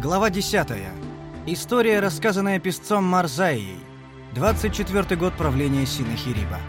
Глава 10. История, рассказанная песцом Марзаией. 24 год правления Синахириба.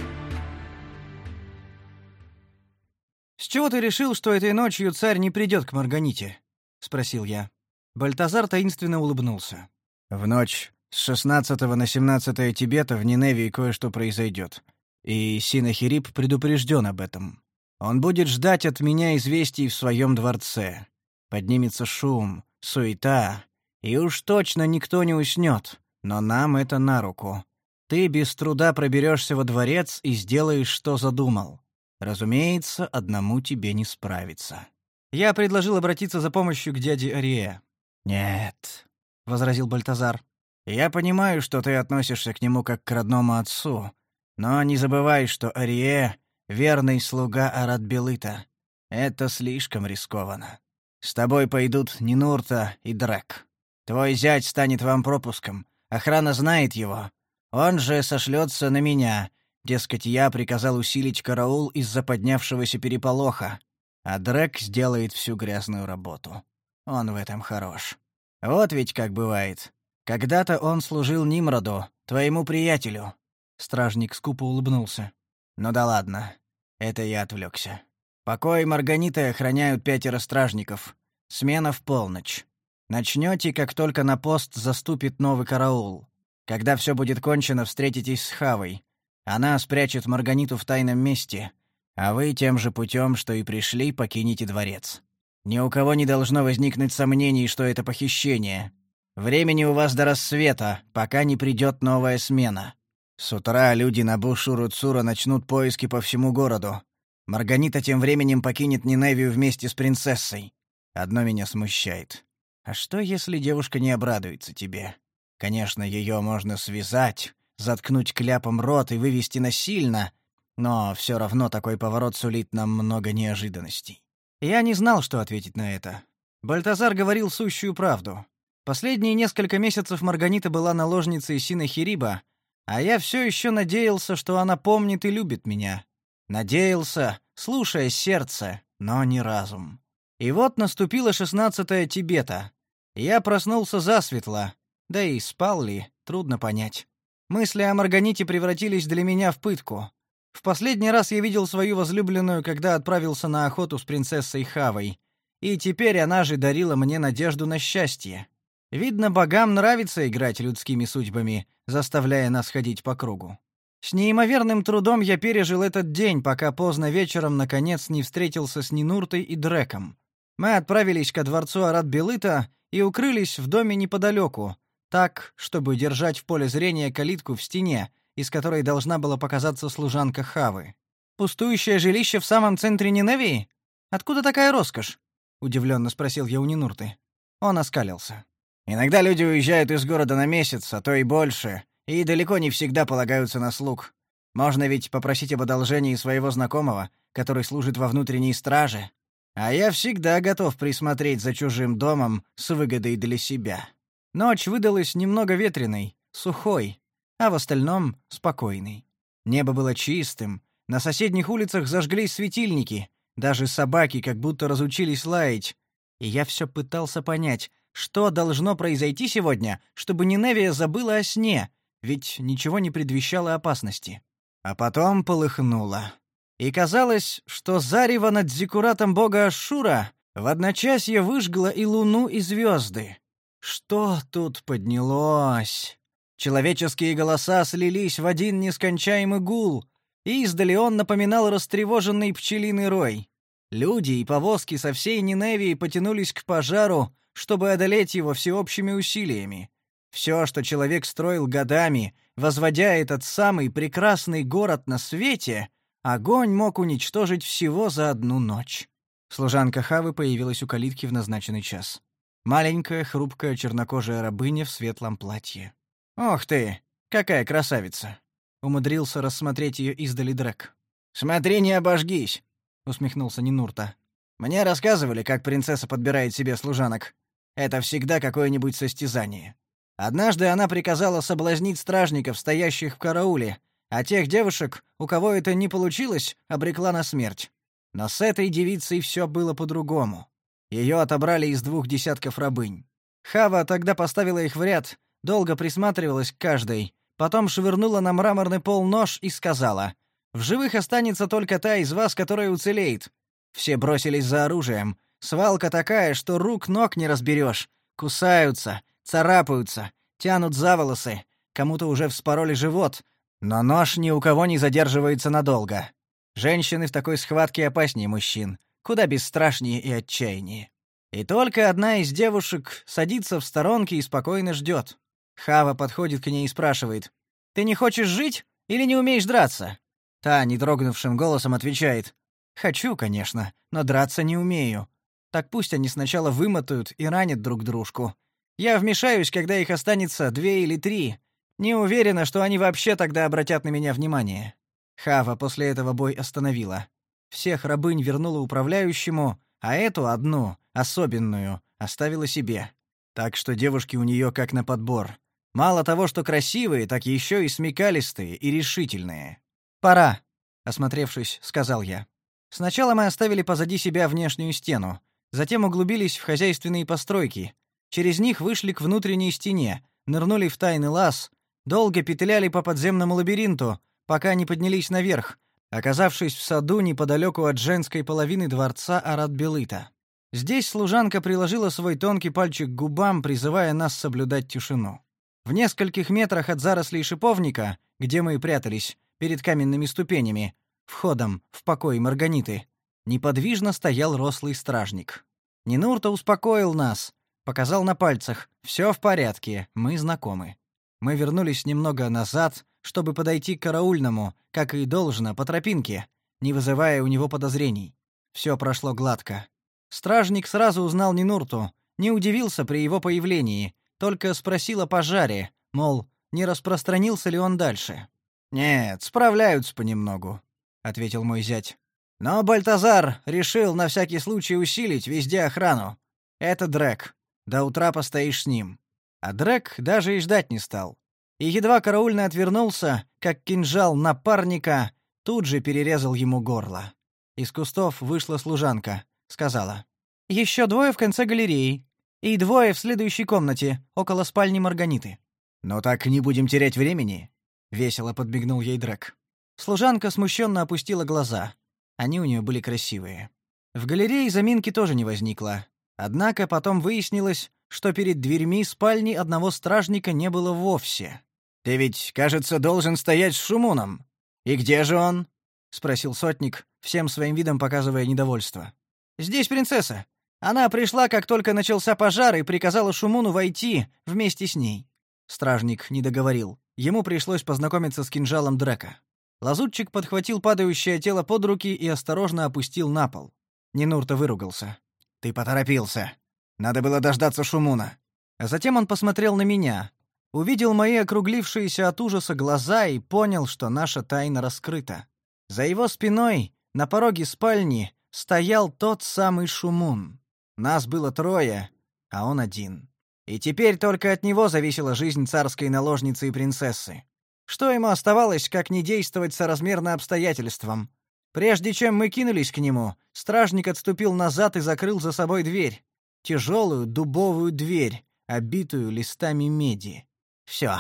«С чего ты решил, что этой ночью царь не придет к Марганите?» — спросил я. Бальтазар таинственно улыбнулся. «В ночь с 16 на 17 Тибета в Ниневии кое-что произойдет. И Синахириб предупрежден об этом. Он будет ждать от меня известий в своем дворце. Поднимется шум, суета, и уж точно никто не уснет, но нам это на руку. Ты без труда проберешься во дворец и сделаешь, что задумал. Разумеется, одному тебе не справиться. Я предложил обратиться за помощью к дяде Арие. «Нет», — возразил Бальтазар. «Я понимаю, что ты относишься к нему как к родному отцу, но не забывай, что Арие — верный слуга Арат-Белыта. Это слишком рискованно. С тобой пойдут Нинурта и Дрек. Твой зять станет вам пропуском. Охрана знает его. Он же сошлется на меня. Дескать, я приказал усилить караул из-за поднявшегося переполоха. А Дрек сделает всю грязную работу. Он в этом хорош. Вот ведь как бывает. Когда-то он служил Нимроду, твоему приятелю. Стражник скупо улыбнулся. Ну да ладно. Это я отвлекся. Покой Марганиты охраняют пятеро стражников. Смена в полночь. Начнете, как только на пост заступит новый караул. Когда все будет кончено, встретитесь с Хавой. Она спрячет Марганиту в тайном месте, а вы тем же путем, что и пришли, покинете дворец. Ни у кого не должно возникнуть сомнений, что это похищение. Времени у вас до рассвета, пока не придет новая смена. С утра люди на Бушуру-Цура начнут поиски по всему городу. Марганита тем временем покинет Ниневию вместе с принцессой. Одно меня смущает. А что, если девушка не обрадуется тебе? Конечно, ее можно связать, заткнуть кляпом рот и вывести насильно, но все равно такой поворот сулит нам много неожиданностей. Я не знал, что ответить на это. Бальтазар говорил сущую правду. Последние несколько месяцев Марганита была наложницей Синахириба, а я все еще надеялся, что она помнит и любит меня. Надеялся, слушая сердце, но не разум. И вот наступило шестнадцатое Тибета. Я проснулся засветло, да и спал ли, трудно понять. Мысли о Марганите превратились для меня в пытку. В последний раз я видел свою возлюбленную, когда отправился на охоту с принцессой Хавой, и теперь она же дарила мне надежду на счастье. Видно, богам нравится играть людскими судьбами, заставляя нас ходить по кругу. С неимоверным трудом я пережил этот день, пока поздно вечером наконец не встретился с Нинуртой и Дреком. Мы отправились ко дворцу Арат-Белыта и укрылись в доме неподалеку, так, чтобы держать в поле зрения калитку в стене, из которой должна была показаться служанка Хавы. «Пустующее жилище в самом центре Ниневии? Откуда такая роскошь?» — удивленно спросил я у Нинурты. Он оскалился. «Иногда люди уезжают из города на месяц, а то и больше, и далеко не всегда полагаются на слуг. Можно ведь попросить об одолжении своего знакомого, который служит во внутренней страже. А я всегда готов присмотреть за чужим домом с выгодой для себя. Ночь выдалась немного ветреной, сухой, а в остальном — спокойной. Небо было чистым, на соседних улицах зажглись светильники, даже собаки как будто разучились лаять. И я все пытался понять, что должно произойти сегодня, чтобы Ниневия забыла о сне, ведь ничего не предвещало опасности. А потом полыхнуло. И казалось, что зарево над зиккуратом бога Ашура в одночасье выжгло и луну, и звезды. Что тут поднялось? Человеческие голоса слились в один нескончаемый гул, и издали он напоминал растревоженный пчелиный рой. Люди и повозки со всей Ниневии потянулись к пожару, чтобы одолеть его всеобщими усилиями. Все, что человек строил годами, возводя этот самый прекрасный город на свете, огонь мог уничтожить всего за одну ночь. Служанка Хавы появилась у калитки в назначенный час. Маленькая, хрупкая, чернокожая рабыня в светлом платье. «Ох ты! Какая красавица!» Умудрился рассмотреть ее издали Дрек. «Смотри, не обожгись!» — усмехнулся Нинурта. «Мне рассказывали, как принцесса подбирает себе служанок. Это всегда какое-нибудь состязание. Однажды она приказала соблазнить стражников, стоящих в карауле, а тех девушек, у кого это не получилось, обрекла на смерть. Но с этой девицей все было по-другому. Ее отобрали из двух десятков рабынь. Хава тогда поставила их в ряд, долго присматривалась к каждой, потом швырнула на мраморный пол нож и сказала: "В живых останется только та из вас, которая уцелеет". Все бросились за оружием. Свалка такая, что рук ног не разберешь. Кусаются, царапаются, тянут за волосы. Кому-то уже вспороли живот, но нож ни у кого не задерживается надолго. Женщины в такой схватке опаснее мужчин, куда бесстрашнее и отчаяннее. И только одна из девушек садится в сторонке и спокойно ждет. Хава подходит к ней и спрашивает: "Ты не хочешь жить или не умеешь драться?" Та недрогнувшим голосом отвечает: "Хочу, конечно, но драться не умею. Так пусть они сначала вымотают и ранят друг дружку. Я вмешаюсь, когда их останется две или три. Не уверена, что они вообще тогда обратят на меня внимание". Хава после этого бой остановила. Всех рабынь вернула управляющему, а эту одну, особенную, оставила себе. Так что девушки у нее как на подбор. Мало того, что красивые, так еще и смекалистые и решительные. «Пора», — осмотревшись, сказал я. «Сначала мы оставили позади себя внешнюю стену, затем углубились в хозяйственные постройки. Через них вышли к внутренней стене, нырнули в тайный лаз, долго петляли по подземному лабиринту, пока не поднялись наверх, оказавшись в саду неподалеку от женской половины дворца Арат-Белыта. Здесь служанка приложила свой тонкий пальчик к губам, призывая нас соблюдать тишину. В нескольких метрах от зарослей шиповника, где мы и прятались, перед каменными ступенями, входом в покой Марганиты, неподвижно стоял рослый стражник. Нинурта успокоил нас, показал на пальцах: все в порядке, мы знакомы. Мы вернулись немного назад, чтобы подойти к караульному, как и должно, по тропинке, не вызывая у него подозрений. Все прошло гладко. Стражник сразу узнал Нинурту, не удивился при его появлении, только спросил о пожаре, мол, не распространился ли он дальше. «Нет, справляются понемногу», — ответил мой зять. «Но Бальтазар решил на всякий случай усилить везде охрану. Это Дрек. До утра постоишь с ним». А Дрек даже и ждать не стал. И едва караульный отвернулся, как кинжал напарника тут же перерезал ему горло. Из кустов вышла служанка, сказала: «Еще двое в конце галереи и двое в следующей комнате, около спальни Марганиты». «Ну так не будем терять времени», — весело подбегнул ей Дрек. Служанка смущенно опустила глаза. Они у нее были красивые. В галерее заминки тоже не возникло. Однако потом выяснилось, что перед дверьми спальни одного стражника не было вовсе. Ты ведь, кажется, должен стоять с Шумуном. И где же он? спросил сотник, всем своим видом показывая недовольство. Здесь принцесса. Она пришла, как только начался пожар, и приказала Шумуну войти вместе с ней. Стражник не договорил. Ему пришлось познакомиться с кинжалом Дрека. Лазутчик подхватил падающее тело под руки и осторожно опустил на пол. Нинурта выругался. Ты поторопился. Надо было дождаться Шумуна. А затем он посмотрел на меня, увидел мои округлившиеся от ужаса глаза и понял, что наша тайна раскрыта. За его спиной, на пороге спальни, стоял тот самый Шумун. Нас было трое, а он один. И теперь только от него зависела жизнь царской наложницы и принцессы. Что ему оставалось, как не действовать соразмерно обстоятельствам? Прежде чем мы кинулись к нему, стражник отступил назад и закрыл за собой дверь. Тяжелую дубовую дверь, обитую листами меди. Все,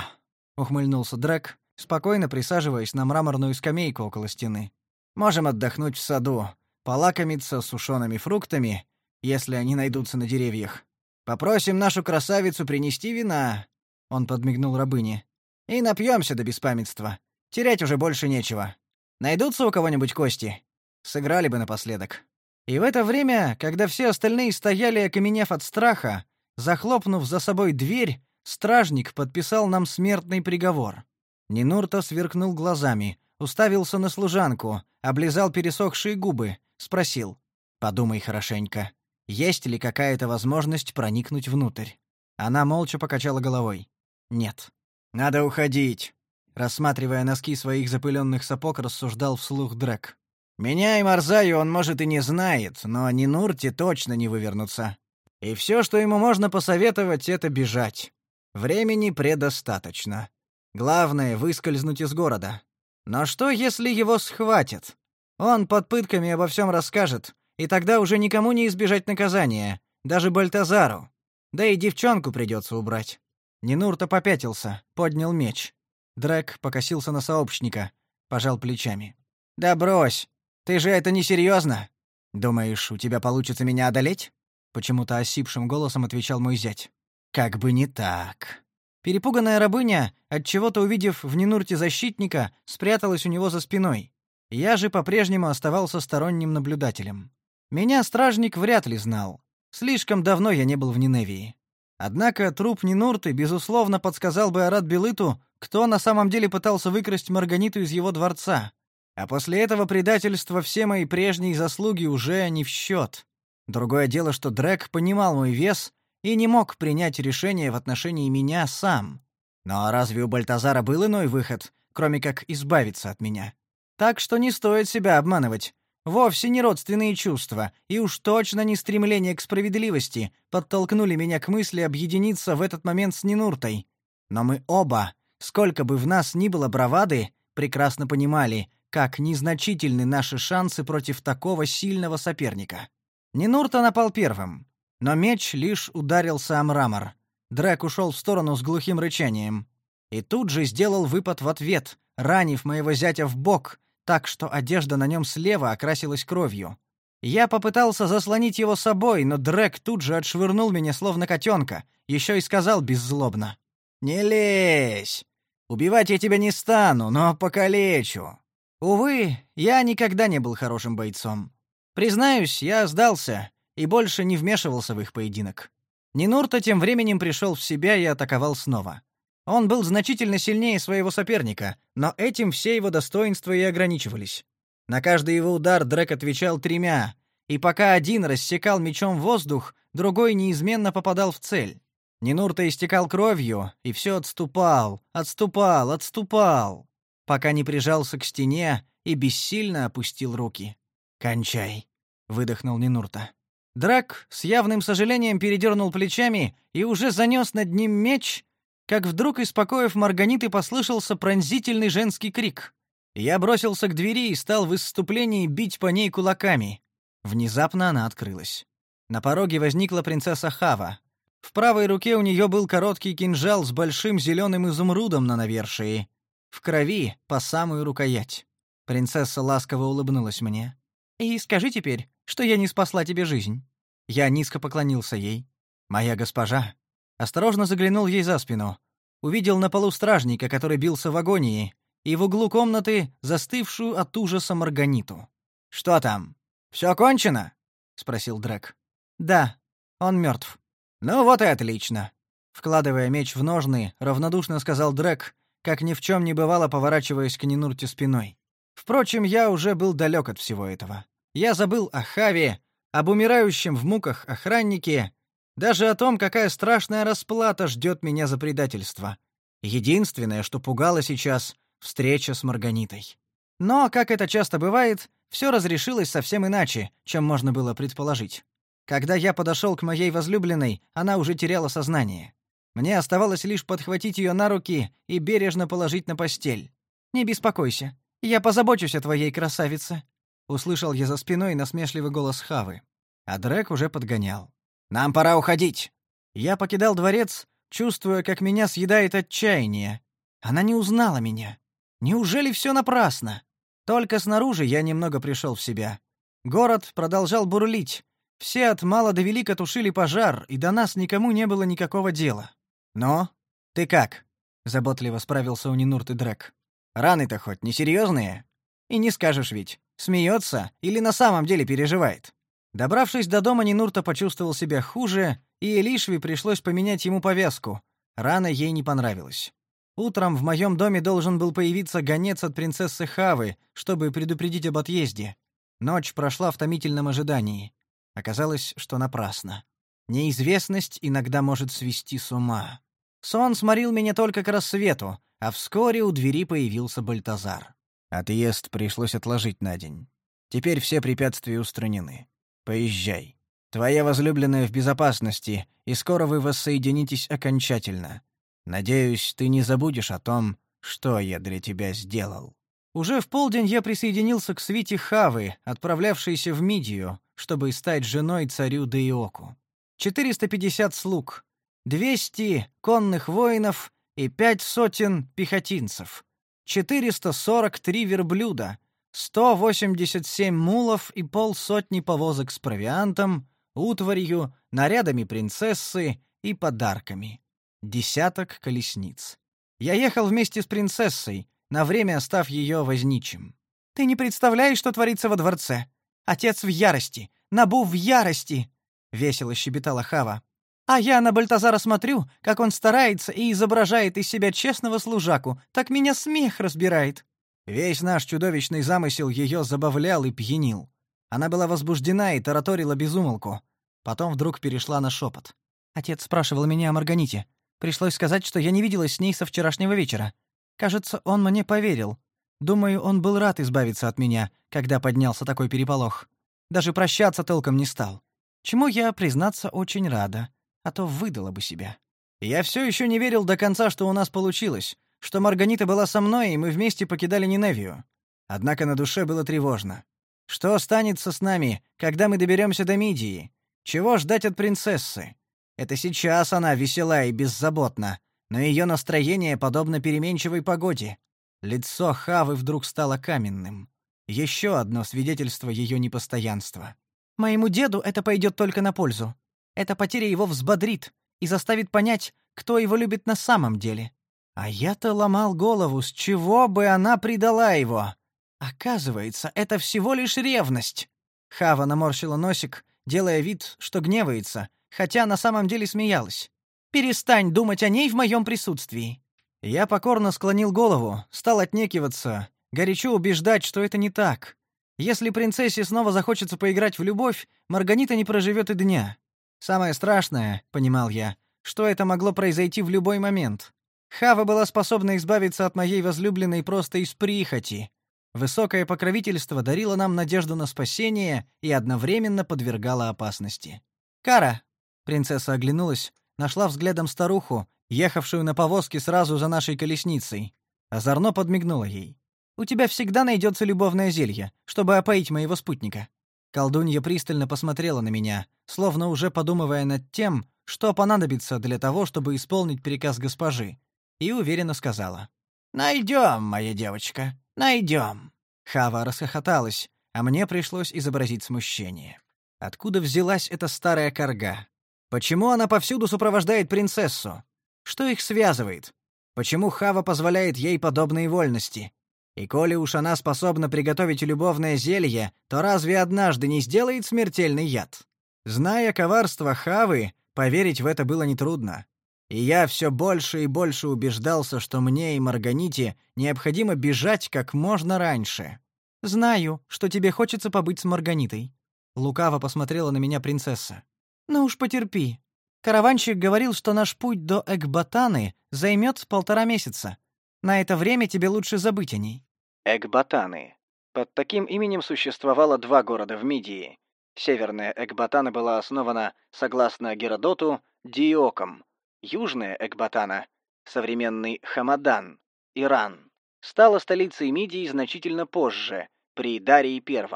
ухмыльнулся Драк, спокойно присаживаясь на мраморную скамейку около стены. Можем отдохнуть в саду, полакомиться сушеными фруктами, если они найдутся на деревьях. Попросим нашу красавицу принести вина. Он подмигнул рабыне. И напьемся до беспамятства. Терять уже больше нечего. Найдутся у кого-нибудь кости? Сыграли бы напоследок. И в это время, когда все остальные стояли, окаменев от страха, захлопнув за собой дверь, Стражник подписал нам смертный приговор. Нинурта сверкнул глазами, уставился на служанку, облизал пересохшие губы, спросил: "Подумай хорошенько, есть ли какая-то возможность проникнуть внутрь?" Она молча покачала головой. "Нет. Надо уходить." Рассматривая носки своих запыленных сапог, рассуждал вслух Дрек. Меня и Марзаю он, может, и не знает, но Нинурте точно не вывернуться. И все, что ему можно посоветовать, это бежать. Времени предостаточно. Главное выскользнуть из города. Но что, если его схватят? Он под пытками обо всем расскажет, и тогда уже никому не избежать наказания, даже Бальтазару. Да и девчонку придется убрать. Нинурта попятился, поднял меч. Дрэк покосился на сообщника, пожал плечами. «Да брось! Ты же это несерьезно! Думаешь, у тебя получится меня одолеть?» Почему-то осипшим голосом отвечал мой зять. «Как бы не так». Перепуганная рабыня, отчего-то увидев в Нинурте защитника, спряталась у него за спиной. Я же по-прежнему оставался сторонним наблюдателем. Меня стражник вряд ли знал. Слишком давно я не был в Ниневии. Однако труп Нинурты, безусловно, подсказал бы Арат Белыту, кто на самом деле пытался выкрасть Марганиту из его дворца. А после этого предательства все мои прежние заслуги уже не в счет. Другое дело, что Дрэк понимал мой вес и не мог принять решение в отношении меня сам. Но разве у Бальтазара был иной выход, кроме как избавиться от меня? Так что не стоит себя обманывать. Вовсе не родственные чувства, и уж точно не стремление к справедливости подтолкнули меня к мысли объединиться в этот момент с Нинуртой. Но мы оба, сколько бы в нас ни было бравады, прекрасно понимали, как незначительны наши шансы против такого сильного соперника. Нинурта напал первым, но меч лишь ударился о мрамор. Дрэк ушел в сторону с глухим рычанием. И тут же сделал выпад в ответ, ранив моего зятя в бок, так что одежда на нем слева окрасилась кровью. Я попытался заслонить его собой, но Дрэк тут же отшвырнул меня словно котенка, еще и сказал беззлобно. «Не лезь! Убивать я тебя не стану, но покалечу!» Увы, я никогда не был хорошим бойцом. Признаюсь, я сдался и больше не вмешивался в их поединок. Нинурта тем временем пришел в себя и атаковал снова. Он был значительно сильнее своего соперника, но этим все его достоинства и ограничивались. На каждый его удар Дрэк отвечал тремя, и пока один рассекал мечом воздух, другой неизменно попадал в цель. Нинурта истекал кровью, и все отступал, отступал, отступал, пока не прижался к стене и бессильно опустил руки. «Кончай», — выдохнул Нинурта. Драк с явным сожалением передернул плечами и уже занес над ним меч, как вдруг из покоев Марганиты послышался пронзительный женский крик. Я бросился к двери и стал в исступлении бить по ней кулаками. Внезапно она открылась. На пороге возникла принцесса Хава. В правой руке у нее был короткий кинжал с большим зеленым изумрудом на навершии. В крови по самую рукоять. Принцесса ласково улыбнулась мне. «И скажи теперь, что я не спасла тебе жизнь». Я низко поклонился ей. «Моя госпожа, Осторожно заглянул ей за спину. Увидел на полу стражника, который бился в агонии, и в углу комнаты застывшую от ужаса Марганиту. «Что там? Все кончено?» — спросил Дрэк. «Да, он мертв». «Ну вот и отлично». Вкладывая меч в ножны, равнодушно сказал Дрэк, как ни в чем не бывало, поворачиваясь к Нинурте спиной. Впрочем, я уже был далек от всего этого. Я забыл о Хаве, об умирающем в муках охраннике даже о том, какая страшная расплата ждет меня за предательство. Единственное, что пугало сейчас — встреча с Марганитой. Но, как это часто бывает, все разрешилось совсем иначе, чем можно было предположить. Когда я подошел к моей возлюбленной, она уже теряла сознание. Мне оставалось лишь подхватить ее на руки и бережно положить на постель. «Не беспокойся, я позабочусь о твоей красавице», — услышал я за спиной насмешливый голос Хавы. А Дрек уже подгонял. Нам пора уходить. Я покидал дворец, чувствуя, как меня съедает отчаяние. Она не узнала меня. Неужели все напрасно? Только снаружи я немного пришел в себя. Город продолжал бурлить. Все от мала до велика тушили пожар, и до нас никому не было никакого дела. Но ты как? заботливо справился у Нинурты Дрэк. Раны-то хоть не серьезные? И не скажешь ведь, смеется или на самом деле переживает. Добравшись до дома, Нинурта почувствовал себя хуже, и Элишви пришлось поменять ему повязку. Рана ей не понравилась. Утром в моем доме должен был появиться гонец от принцессы Хавы, чтобы предупредить об отъезде. Ночь прошла в томительном ожидании. Оказалось, что напрасно. Неизвестность иногда может свести с ума. Сон сморил меня только к рассвету, а вскоре у двери появился Бальтазар. Отъезд пришлось отложить на день. Теперь все препятствия устранены. Поезжай. Твоя возлюбленная в безопасности, и скоро вы воссоединитесь окончательно. Надеюсь, ты не забудешь о том, что я для тебя сделал». Уже в полдень я присоединился к свите Хавы, отправлявшейся в Мидию, чтобы стать женой царю Деиоку. 450 слуг, 200 конных воинов и пять сотен пехотинцев, 443 верблюда, 187 мулов и полсотни повозок с провиантом, утварью, нарядами принцессы и подарками. Десяток колесниц. Я ехал вместе с принцессой, на время став ее возничим. Ты не представляешь, что творится во дворце. Отец в ярости, Набу в ярости, весело щебетала Хава. А я на Бальтазара смотрю, как он старается и изображает из себя честного служаку, так меня смех разбирает. Весь наш чудовищный замысел ее забавлял и пьянил. Она была возбуждена и тараторила безумолку. Потом вдруг перешла на шепот. Отец спрашивал меня о Марганите. Пришлось сказать, что я не виделась с ней со вчерашнего вечера. Кажется, он мне поверил. Думаю, он был рад избавиться от меня, когда поднялся такой переполох. Даже прощаться толком не стал. Чему я, признаться, очень рада, а то выдала бы себя. Я все еще не верил до конца, что у нас получилось, что Марганита была со мной, и мы вместе покидали Ниневию. Однако на душе было тревожно. Что останется с нами, когда мы доберемся до Мидии? Чего ждать от принцессы? Это сейчас она весела и беззаботна, но ее настроение подобно переменчивой погоде. Лицо Хавы вдруг стало каменным. Еще одно свидетельство ее непостоянства. Моему деду это пойдет только на пользу. Эта потеря его взбодрит и заставит понять, кто его любит на самом деле. А я-то ломал голову, с чего бы она предала его. Оказывается, это всего лишь ревность. Хава наморщила носик, делая вид, что гневается, хотя на самом деле смеялась. «Перестань думать о ней в моем присутствии». Я покорно склонил голову, стал отнекиваться, горячо убеждать, что это не так. Если принцессе снова захочется поиграть в любовь, Марганита не проживет и дня. Самое страшное, понимал я, что это могло произойти в любой момент. Хава была способна избавиться от моей возлюбленной просто из прихоти. Высокое покровительство дарило нам надежду на спасение и одновременно подвергало опасности. «Кара!» — принцесса оглянулась, нашла взглядом старуху, ехавшую на повозке сразу за нашей колесницей. Озорно подмигнула ей. «У тебя всегда найдется любовное зелье, чтобы опоить моего спутника». Колдунья пристально посмотрела на меня, словно уже подумывая над тем, что понадобится для того, чтобы исполнить приказ госпожи, и уверенно сказала. «Найдем, моя девочка, найдем». Хава расхохоталась, а мне пришлось изобразить смущение. Откуда взялась эта старая корга? Почему она повсюду сопровождает принцессу? Что их связывает? Почему Хава позволяет ей подобные вольности? И коли уж она способна приготовить любовное зелье, то разве однажды не сделает смертельный яд? Зная коварство Хавы, поверить в это было нетрудно. И я все больше и больше убеждался, что мне и Марганите необходимо бежать как можно раньше. «Знаю, что тебе хочется побыть с Марганитой», Лукаво посмотрела на меня принцесса. «Ну уж потерпи. Караванщик говорил, что наш путь до Экбатаны займет полтора месяца. На это время тебе лучше забыть о ней». Экбатаны. Под таким именем существовало два города в Мидии. Северная Экбатана была основана, согласно Геродоту, Диоком. Южная Экбатана, современный Хамадан, Иран, стала столицей Мидии значительно позже, при Дарии I.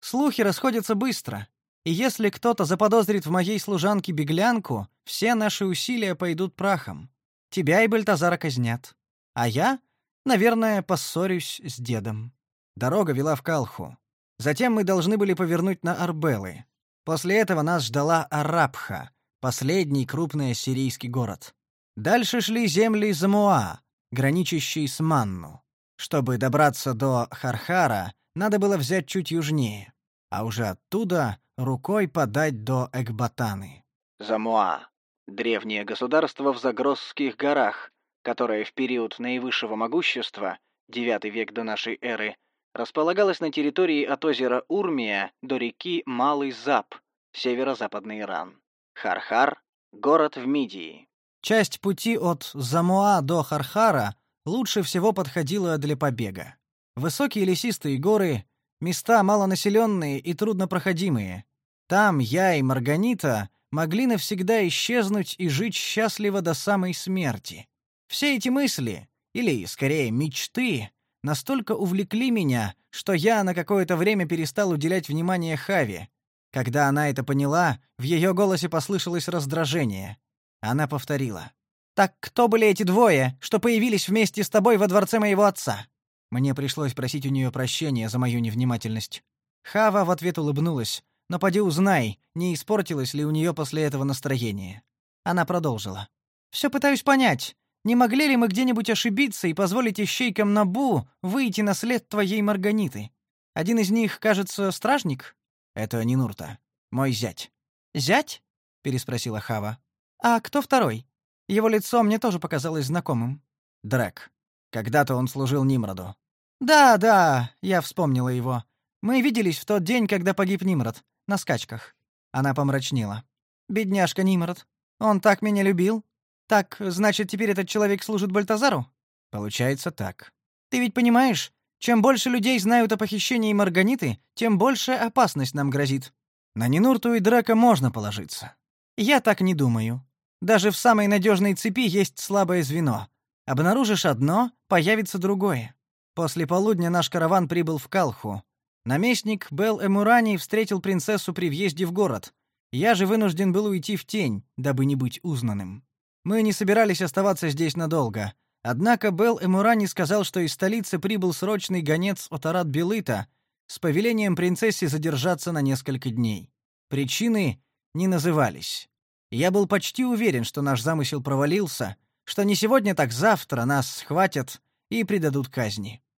Слухи расходятся быстро, и если кто-то заподозрит в моей служанке беглянку, все наши усилия пойдут прахом. Тебя и Бальтазара казнят. А я, наверное, поссорюсь с дедом. Дорога вела в Калху. Затем мы должны были повернуть на Арбелы. После этого нас ждала Арабха, последний крупный ассирийский город. Дальше шли земли Замуа, граничащие с Манну. Чтобы добраться до Хархара, надо было взять чуть южнее, а уже оттуда рукой подать до Экбатаны. Замуа. Древнее государство в Загросских горах, которое в период наивысшего могущества, IX век до нашей эры, располагалось на территории от озера Урмия до реки Малый Зап, северо-западный Иран. Хархар — город в Мидии. Часть пути от Замуа до Хархара лучше всего подходила для побега. Высокие лесистые горы, места малонаселенные и труднопроходимые. Там я и Марганита могли навсегда исчезнуть и жить счастливо до самой смерти. Все эти мысли, или, скорее, мечты, настолько увлекли меня, что я на какое-то время перестал уделять внимание Хаве. Когда она это поняла, в ее голосе послышалось раздражение. Она повторила. «Так кто были эти двое, что появились вместе с тобой во дворце моего отца?» Мне пришлось просить у нее прощения за мою невнимательность. Хава в ответ улыбнулась. «Но поди узнай, не испортилось ли у нее после этого настроение». Она продолжила. «Все пытаюсь понять, не могли ли мы где-нибудь ошибиться и позволить ищейкам Набу выйти на след твоей Марганиты? Один из них, кажется, стражник?» «Это не Нурта. Мой зять». «Зять?» — переспросила Хава. «А кто второй? Его лицо мне тоже показалось знакомым». «Дрэк. Когда-то он служил Нимроду». «Да, да, я вспомнила его. Мы виделись в тот день, когда погиб Нимрод, на скачках». Она помрачнела. «Бедняжка Нимрод. Он так меня любил. Так, значит, теперь этот человек служит Бальтазару?» «Получается так». «Ты ведь понимаешь, чем больше людей знают о похищении Марганиты, тем больше опасность нам грозит. На Нинурту и Драка можно положиться. Я так не думаю. Даже в самой надежной цепи есть слабое звено. Обнаружишь одно, появится другое. После полудня наш караван прибыл в Калху. Наместник Бел Эмурани встретил принцессу при въезде в город. Я же вынужден был уйти в тень, дабы не быть узнанным. Мы не собирались оставаться здесь надолго. Однако Бел Эмурани сказал, что из столицы прибыл срочный гонец от Арат Белыта с повелением принцессе задержаться на несколько дней. Причины не назывались. Я был почти уверен, что наш замысел провалился, что не сегодня, так завтра нас схватят и предадут казни.